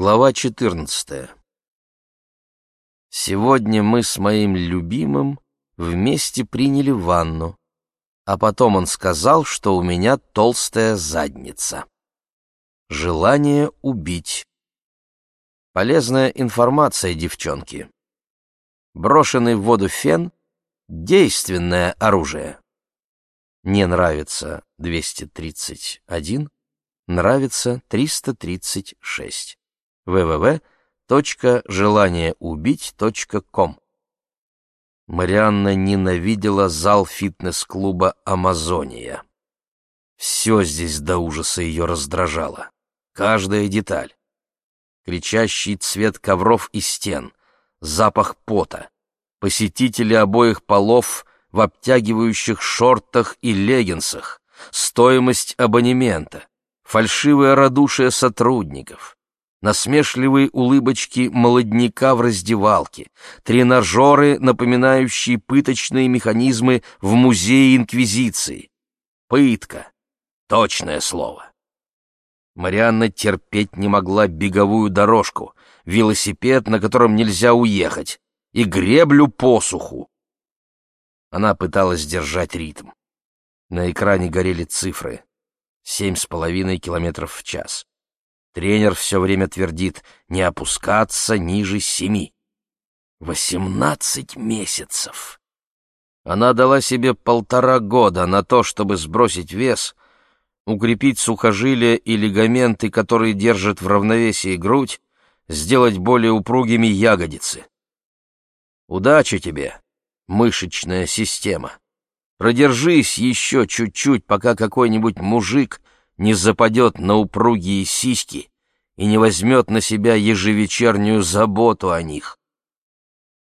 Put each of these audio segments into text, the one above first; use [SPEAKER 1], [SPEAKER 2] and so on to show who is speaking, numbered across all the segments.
[SPEAKER 1] Глава 14. Сегодня мы с моим любимым вместе приняли ванну, а потом он сказал, что у меня толстая задница. Желание убить. Полезная информация, девчонки. Брошенный в воду фен — действенное оружие. Не нравится 231, нравится 336 www.желаниеубить.ком Марианна ненавидела зал фитнес-клуба «Амазония». Все здесь до ужаса ее раздражало. Каждая деталь. Кричащий цвет ковров и стен, запах пота, посетители обоих полов в обтягивающих шортах и леггинсах, стоимость абонемента, фальшивое радушие сотрудников, насмешливые улыбочки молодняка в раздевалке, тренажеры, напоминающие пыточные механизмы в музее Инквизиции. Пытка. Точное слово. Марианна терпеть не могла беговую дорожку, велосипед, на котором нельзя уехать, и греблю посуху. Она пыталась держать ритм. На экране горели цифры. Семь с половиной километров в час. Тренер все время твердит не опускаться ниже семи. Восемнадцать месяцев. Она дала себе полтора года на то, чтобы сбросить вес, укрепить сухожилия и лигаменты, которые держат в равновесии грудь, сделать более упругими ягодицы. Удачи тебе, мышечная система. Продержись еще чуть-чуть, пока какой-нибудь мужик не западет на упругие сиськи и не возьмет на себя ежевечернюю заботу о них.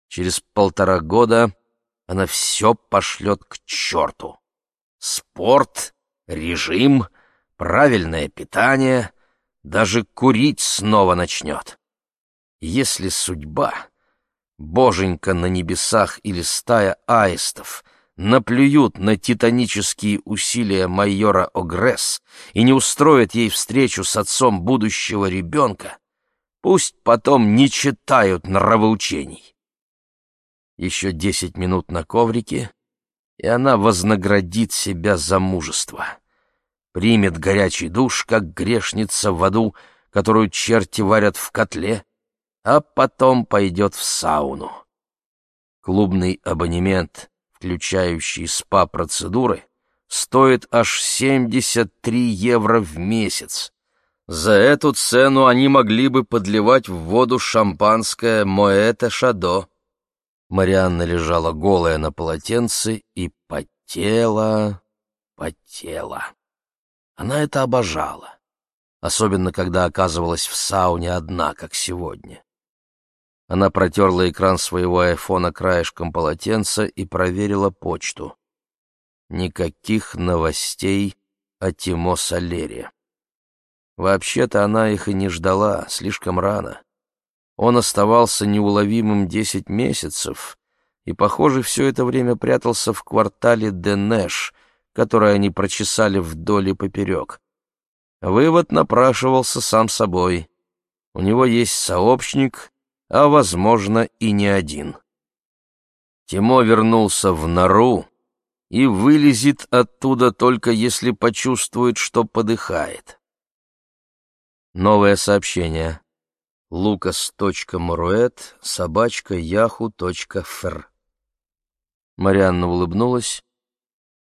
[SPEAKER 1] Через полтора года она все пошлет к черту. Спорт, режим, правильное питание, даже курить снова начнет. Если судьба, боженька на небесах или стая аистов — наплюют на титанические усилия майора Огресс и не устроят ей встречу с отцом будущего ребенка, пусть потом не читают нравоучений. Еще десять минут на коврике, и она вознаградит себя за мужество. Примет горячий душ, как грешница в аду, которую черти варят в котле, а потом пойдет в сауну. Клубный абонемент включающий СПА-процедуры, стоит аж 73 евро в месяц. За эту цену они могли бы подливать в воду шампанское Моэте Шадо. Марианна лежала голая на полотенце и потела, потела. Она это обожала, особенно когда оказывалась в сауне одна, как сегодня. Она протерла экран своего айфона краешком полотенца и проверила почту. Никаких новостей о Тимо Солере. Вообще-то она их и не ждала, слишком рано. Он оставался неуловимым десять месяцев и, похоже, все это время прятался в квартале Денеш, который они прочесали вдоль и поперек. Вывод напрашивался сам собой. У него есть сообщник, а, возможно, и не один. Тимо вернулся в нору и вылезет оттуда только если почувствует, что подыхает. Новое сообщение. Лукас.муруэт, собачка, яху.фр. Марианна улыбнулась,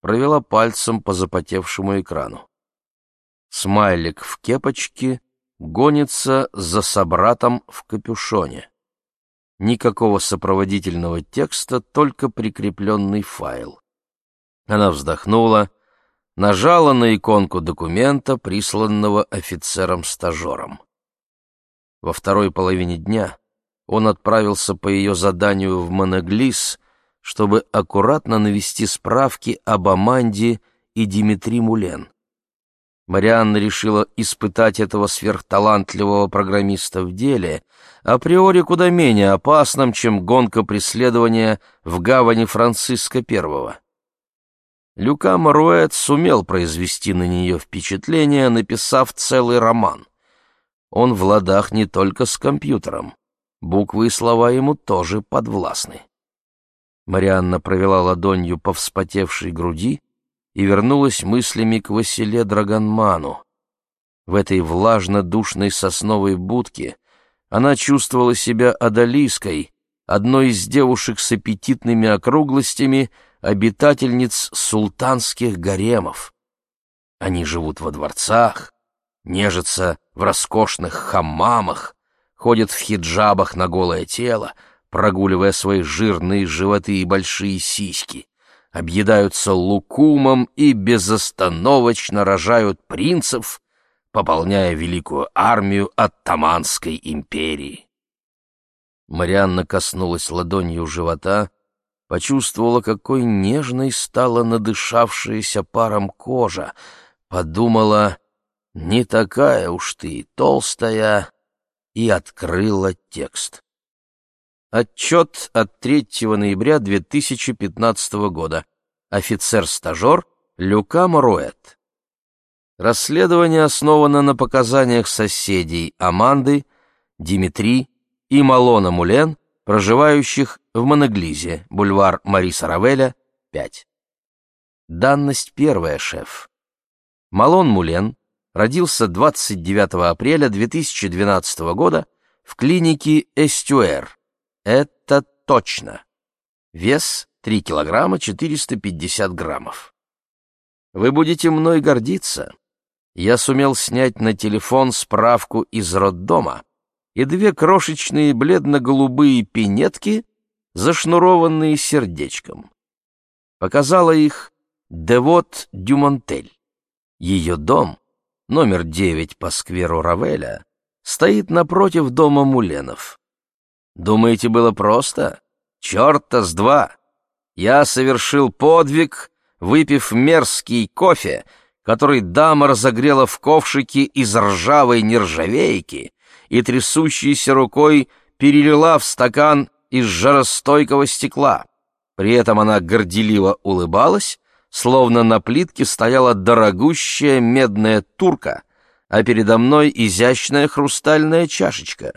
[SPEAKER 1] провела пальцем по запотевшему экрану. Смайлик в кепочке гонится за собратом в капюшоне. Никакого сопроводительного текста, только прикрепленный файл. Она вздохнула, нажала на иконку документа, присланного офицером-стажером. Во второй половине дня он отправился по ее заданию в Моноглис, чтобы аккуратно навести справки об Аманде и Димитри Мулен. Марианна решила испытать этого сверхталантливого программиста в деле, априори куда менее опасном, чем гонка преследования в гавани Франциска I. Люка Маруэт сумел произвести на нее впечатление, написав целый роман. он в ладах не только с компьютером. Буквы и слова ему тоже подвластны. Марианна провела ладонью по вспотевшей груди и вернулась мыслями к Василе Драгонману. В этой влажно-душной сосновой будке она чувствовала себя одолиской, одной из девушек с аппетитными округлостями, обитательниц султанских гаремов. Они живут во дворцах, нежатся в роскошных хаммамах, ходят в хиджабах на голое тело, прогуливая свои жирные животы и большие сиськи, объедаются лукумом и безостановочно рожают принцев, пополняя великую армию Оттаманской империи. Марианна коснулась ладонью живота, почувствовала, какой нежной стала надышавшаяся паром кожа, подумала, не такая уж ты толстая, и открыла текст. Отчет от 3 ноября 2015 года. Офицер-стажер Люка Моруэт. Расследование основано на показаниях соседей Аманды, Димитри и Малона Мулен, проживающих в Моноглизе, бульвар Мариса Равеля, 5. Данность первая, шеф. Малон Мулен родился 29 апреля 2012 года в клинике Эстюэр. Это точно. Вес 3 килограмма 450 граммов. Вы будете мной гордиться я сумел снять на телефон справку из роддома и две крошечные бледно-голубые пинетки, зашнурованные сердечком. Показала их Девот Дюмонтель. Ее дом, номер девять по скверу Равеля, стоит напротив дома Муленов. Думаете, было просто? Черта с два! Я совершил подвиг, выпив мерзкий кофе, который дама разогрела в ковшике из ржавой нержавейки и трясущейся рукой перелила в стакан из жаростойкого стекла. При этом она горделиво улыбалась, словно на плитке стояла дорогущая медная турка, а передо мной изящная хрустальная чашечка.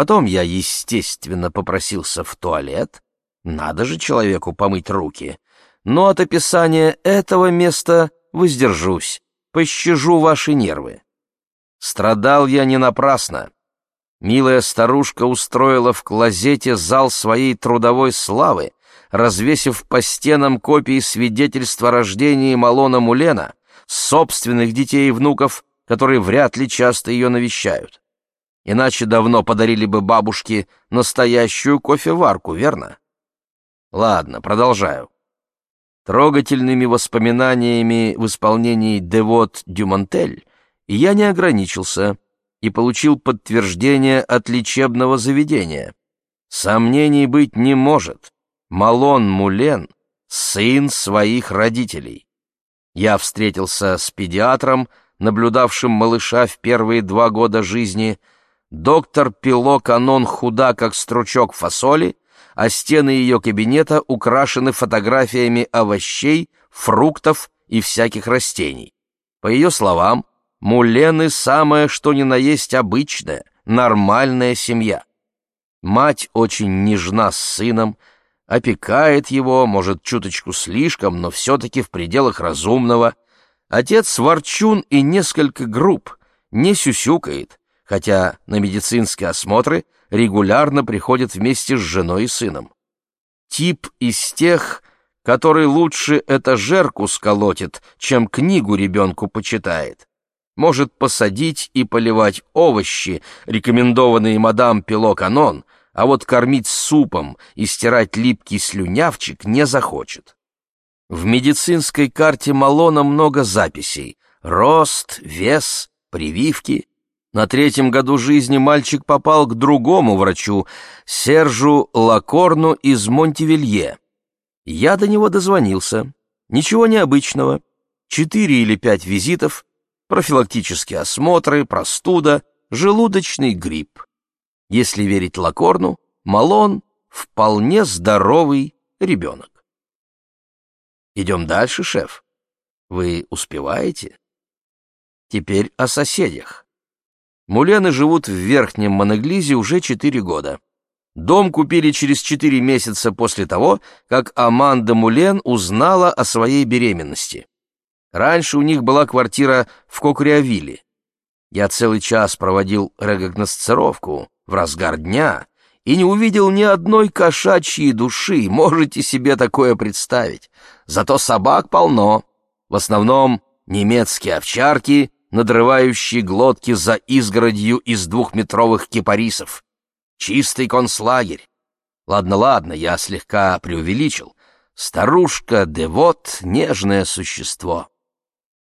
[SPEAKER 1] Потом я, естественно, попросился в туалет. Надо же человеку помыть руки. Но от описания этого места воздержусь, пощажу ваши нервы. Страдал я не напрасно. Милая старушка устроила в клозете зал своей трудовой славы, развесив по стенам копии свидетельства о рождении Малона Мулена, собственных детей и внуков, которые вряд ли часто ее навещают. Иначе давно подарили бы бабушке настоящую кофеварку, верно? Ладно, продолжаю. Трогательными воспоминаниями в исполнении «Девот Дюмонтель» я не ограничился и получил подтверждение от лечебного заведения. Сомнений быть не может. Малон Мулен — сын своих родителей. Я встретился с педиатром, наблюдавшим малыша в первые два года жизни. Доктор Пило Канон худа, как стручок фасоли, а стены ее кабинета украшены фотографиями овощей, фруктов и всяких растений. По ее словам, Мулены самое что ни на есть обычная, нормальная семья. Мать очень нежна с сыном, опекает его, может, чуточку слишком, но все-таки в пределах разумного. Отец ворчун и несколько груб, не сюсюкает, хотя на медицинские осмотры регулярно приходит вместе с женой и сыном. Тип из тех, который лучше этажерку сколотит, чем книгу ребенку почитает. Может посадить и поливать овощи, рекомендованные мадам Пило Канон, а вот кормить супом и стирать липкий слюнявчик не захочет. В медицинской карте Малона много записей — рост, вес, прививки, на третьем году жизни мальчик попал к другому врачу, Сержу Лакорну из Монтевилье. Я до него дозвонился. Ничего необычного. Четыре или пять визитов, профилактические осмотры, простуда, желудочный грипп. Если верить Лакорну, Малон — вполне здоровый ребенок. Идем дальше, шеф. Вы успеваете? Теперь о соседях. Мулены живут в Верхнем Моноглизе уже четыре года. Дом купили через четыре месяца после того, как Аманда Мулен узнала о своей беременности. Раньше у них была квартира в Кокриавилле. Я целый час проводил регогносцировку в разгар дня и не увидел ни одной кошачьей души, можете себе такое представить. Зато собак полно, в основном немецкие овчарки, надрывающие глотки за изгородью из двухметровых кипарисов. Чистый концлагерь. Ладно, ладно, я слегка преувеличил. Старушка Девот — нежное существо.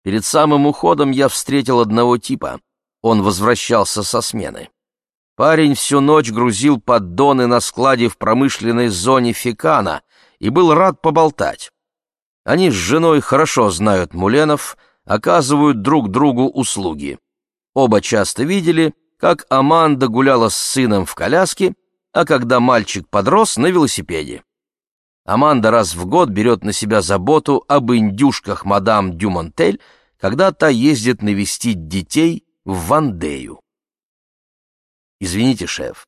[SPEAKER 1] Перед самым уходом я встретил одного типа. Он возвращался со смены. Парень всю ночь грузил поддоны на складе в промышленной зоне Фикана и был рад поболтать. Они с женой хорошо знают муленов, оказывают друг другу услуги. Оба часто видели, как Аманда гуляла с сыном в коляске, а когда мальчик подрос, на велосипеде. Аманда раз в год берет на себя заботу об индюшках мадам Дюмонтель, когда та ездит навестить детей в Вандею. Извините, шеф,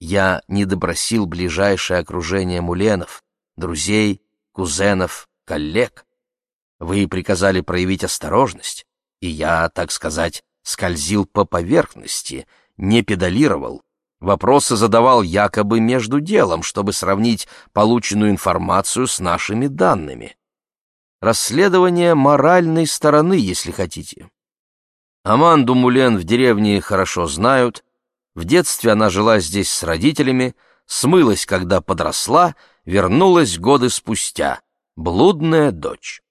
[SPEAKER 1] я не допросил ближайшее окружение муленов, друзей, кузенов, коллег. Вы приказали проявить осторожность, и я, так сказать, скользил по поверхности, не педалировал. Вопросы задавал якобы между делом, чтобы сравнить полученную информацию с нашими данными. Расследование моральной стороны, если хотите. Аманду Мулен в деревне хорошо знают. В детстве она жила здесь с родителями, смылась, когда подросла, вернулась годы спустя. Блудная дочь.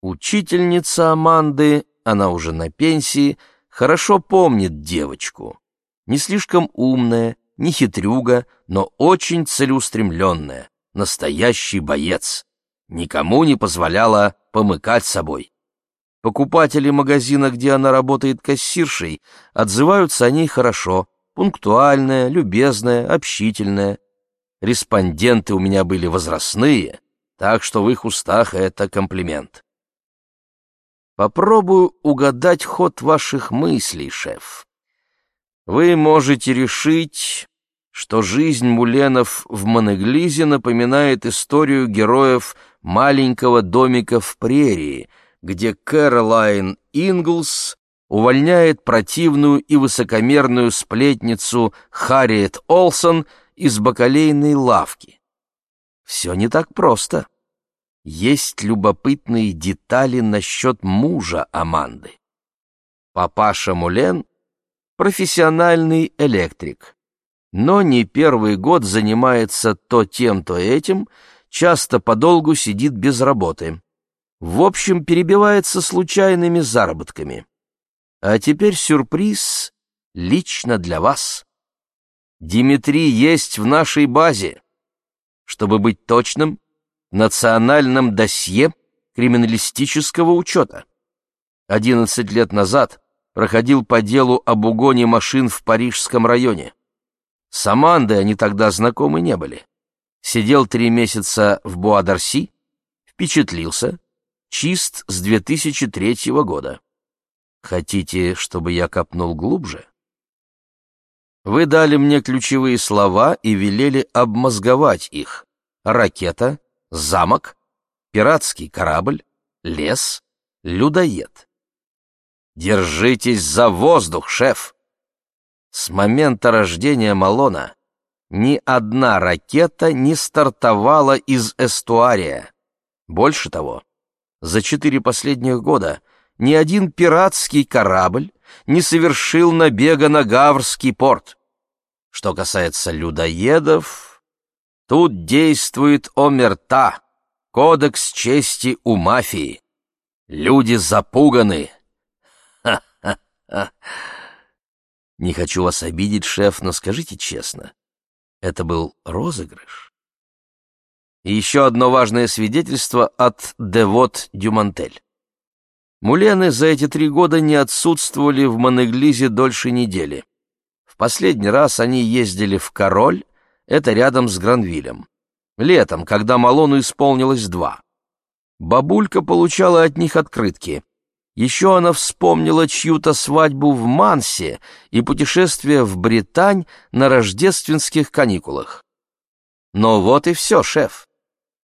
[SPEAKER 1] Учительница Аманды, она уже на пенсии, хорошо помнит девочку. Не слишком умная, не хитрюга, но очень целеустремленная, настоящий боец. Никому не позволяла помыкать собой. Покупатели магазина, где она работает кассиршей, отзываются о ней хорошо, пунктуальная, любезная, общительная. Респонденты у меня были возрастные, так что в их устах это комплимент. Попробую угадать ход ваших мыслей, шеф. Вы можете решить, что жизнь муленов в Монеглизе напоминает историю героев маленького домика в прерии, где Кэролайн Инглс увольняет противную и высокомерную сплетницу Харриет Олсон из бакалейной лавки. Все не так просто. Есть любопытные детали насчет мужа Аманды. Папаша Мулен — профессиональный электрик, но не первый год занимается то тем, то этим, часто подолгу сидит без работы. В общем, перебивается случайными заработками. А теперь сюрприз лично для вас. Димитрий есть в нашей базе чтобы быть точным, национальном досье криминалистического учета. Одиннадцать лет назад проходил по делу об угоне машин в Парижском районе. С Амандой они тогда знакомы не были. Сидел три месяца в Буа-Дарси, впечатлился, чист с 2003 года. Хотите, чтобы я копнул глубже? Вы дали мне ключевые слова и велели обмозговать их. Ракета, замок, пиратский корабль, лес, людоед. Держитесь за воздух, шеф! С момента рождения Малона ни одна ракета не стартовала из эстуария. Больше того, за четыре последних года ни один пиратский корабль не совершил набега на Гаврский порт. Что касается людоедов, тут действует омерта, кодекс чести у мафии. Люди запуганы. Ха-ха-ха. Не хочу вас обидеть, шеф, но скажите честно, это был розыгрыш? И еще одно важное свидетельство от Девот Дюмантель. Мулены за эти три года не отсутствовали в Монеглизе дольше недели. Последний раз они ездили в Король, это рядом с Гранвилем. Летом, когда Малону исполнилось два. Бабулька получала от них открытки. Еще она вспомнила чью-то свадьбу в Мансе и путешествие в Британь на рождественских каникулах. Но вот и все, шеф.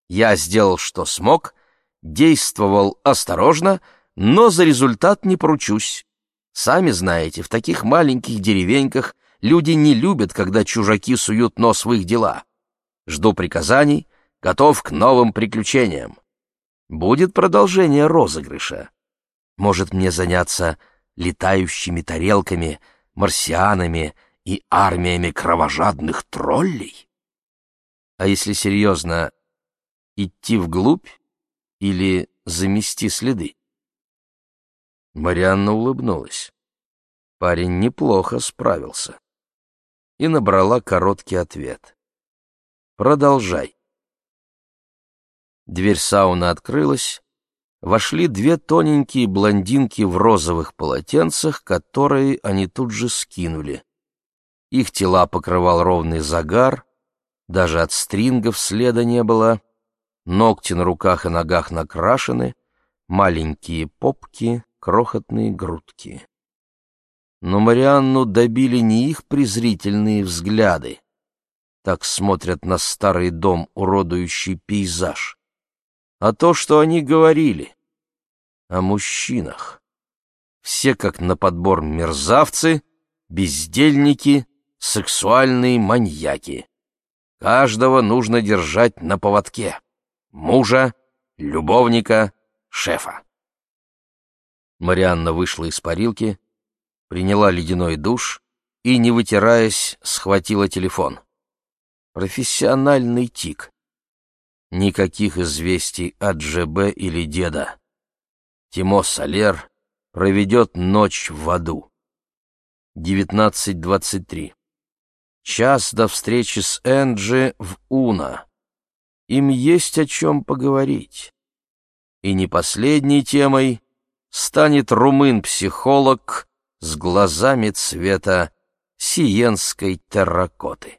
[SPEAKER 1] Я сделал, что смог, действовал осторожно, но за результат не поручусь. Сами знаете, в таких маленьких деревеньках люди не любят, когда чужаки суют нос в их дела. Жду приказаний, готов к новым приключениям. Будет продолжение розыгрыша. Может мне заняться летающими тарелками, марсианами и армиями кровожадных троллей? А если серьезно, идти вглубь или замести следы? Марианна улыбнулась. Парень неплохо справился. И набрала короткий ответ. «Продолжай». Дверь сауны открылась, вошли две тоненькие блондинки в розовых полотенцах, которые они тут же скинули. Их тела покрывал ровный загар, даже от стрингов следа не было, ногти на руках и ногах накрашены, маленькие попки, крохотные грудки. Но Марианну добили не их презрительные взгляды, так смотрят на старый дом, уродующий пейзаж, а то, что они говорили о мужчинах. Все как на подбор мерзавцы, бездельники, сексуальные маньяки. Каждого нужно держать на поводке. Мужа, любовника, шефа. Марианна вышла из парилки, приняла ледяной душ и, не вытираясь, схватила телефон. Профессиональный тик. Никаких известий от ЖБ или деда. Тимо Солер проведет ночь в аду. 19.23. Час до встречи с Энджи в Уна. Им есть о чем поговорить. И не последней темой станет румын-психолог с глазами цвета сиенской терракоты.